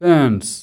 pants